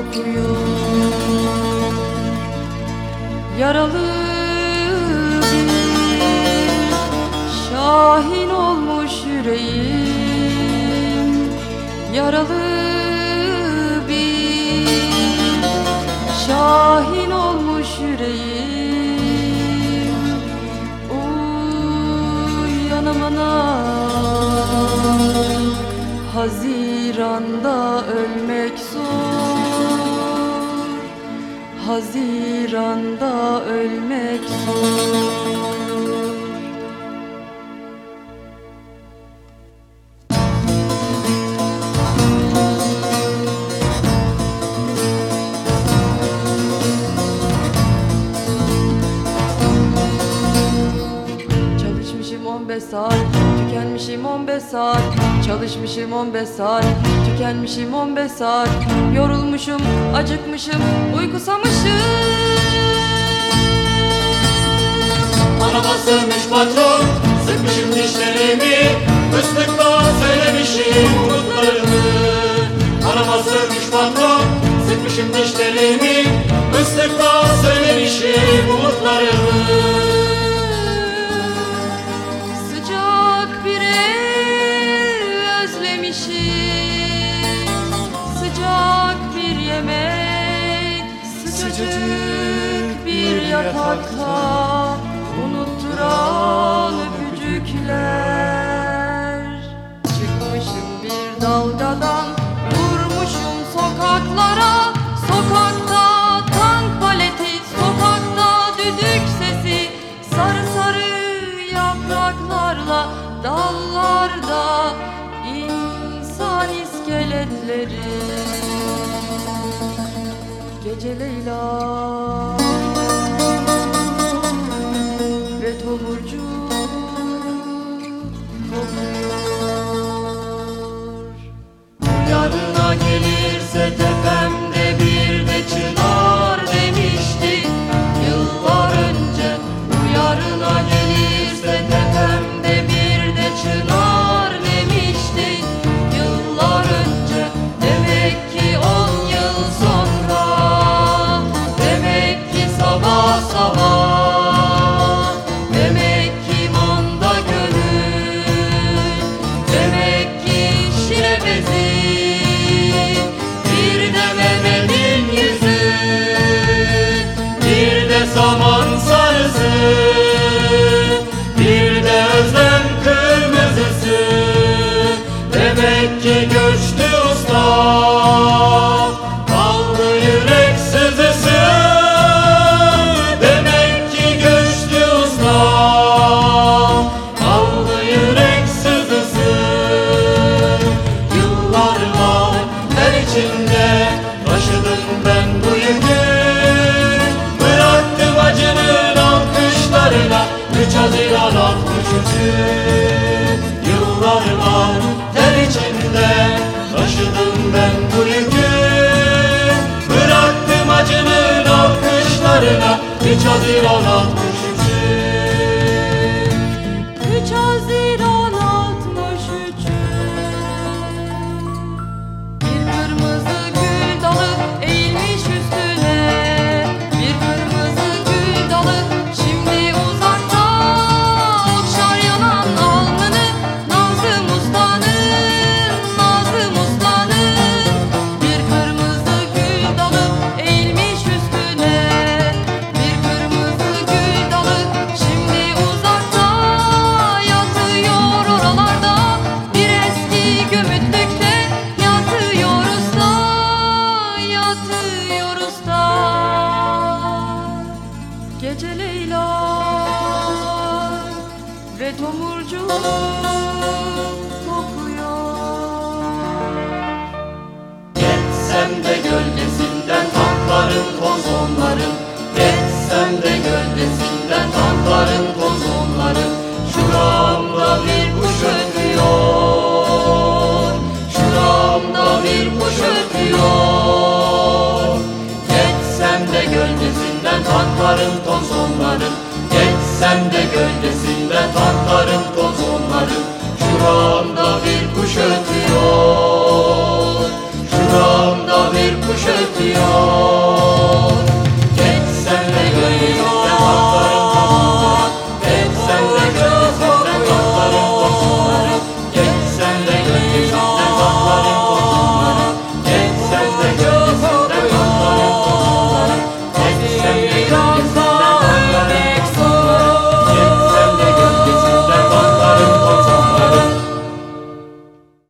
kokuyor Yaralı bir şahin olmuş yüreğim. Yaralı bir şahin olmuş yüreğim. Uyan aman Haziranda ölmek zor Haziranda ölmek zor. Çalışmışım 15 saat, tükenmişim 15 saat Çalışmışım 15 saat, tükenmişim 15 saat Yorulmuşum, acıkmışım, uykusamışım. Bana basılmış patron Sıkmışım dişlerimi. Fıstıkla söylemişim umutlarımı. Bana basılmış patron Sıkmışım dişlerimi. Fıstıkla söylemişim umutlarımı Sıcacık bir yatakta Unutturan öpücükler. Çıkmışım bir dalgadan Gece Leyla. Ve tomurcuk kokuyor. Yarına gelirse tepemde sabah. Demek ki manda gönül Demek ki bezi Bir de Mehmet'in yüzü Bir de saman sarısı Bir de özlem kırmızısı. Demek ki göçtü Haziran 63'ü Yıllar var ter içinde. Taşıdım ben bu yükü Bıraktım acının alkışlarına. Üç Haziran 63'ü gömütlükte Yatıyor usta, yatıyor usta Gece Leyla ve tomurcuk Geçsem de gölgesinden tankların kozonların. Geçsem de gölgesinden tankların kozonların. Şuramda Ötüyor Geçsem de gölgesinden tankların kozonların Geçsem de gölgesinden bir kuş ötüyor Şuramda bir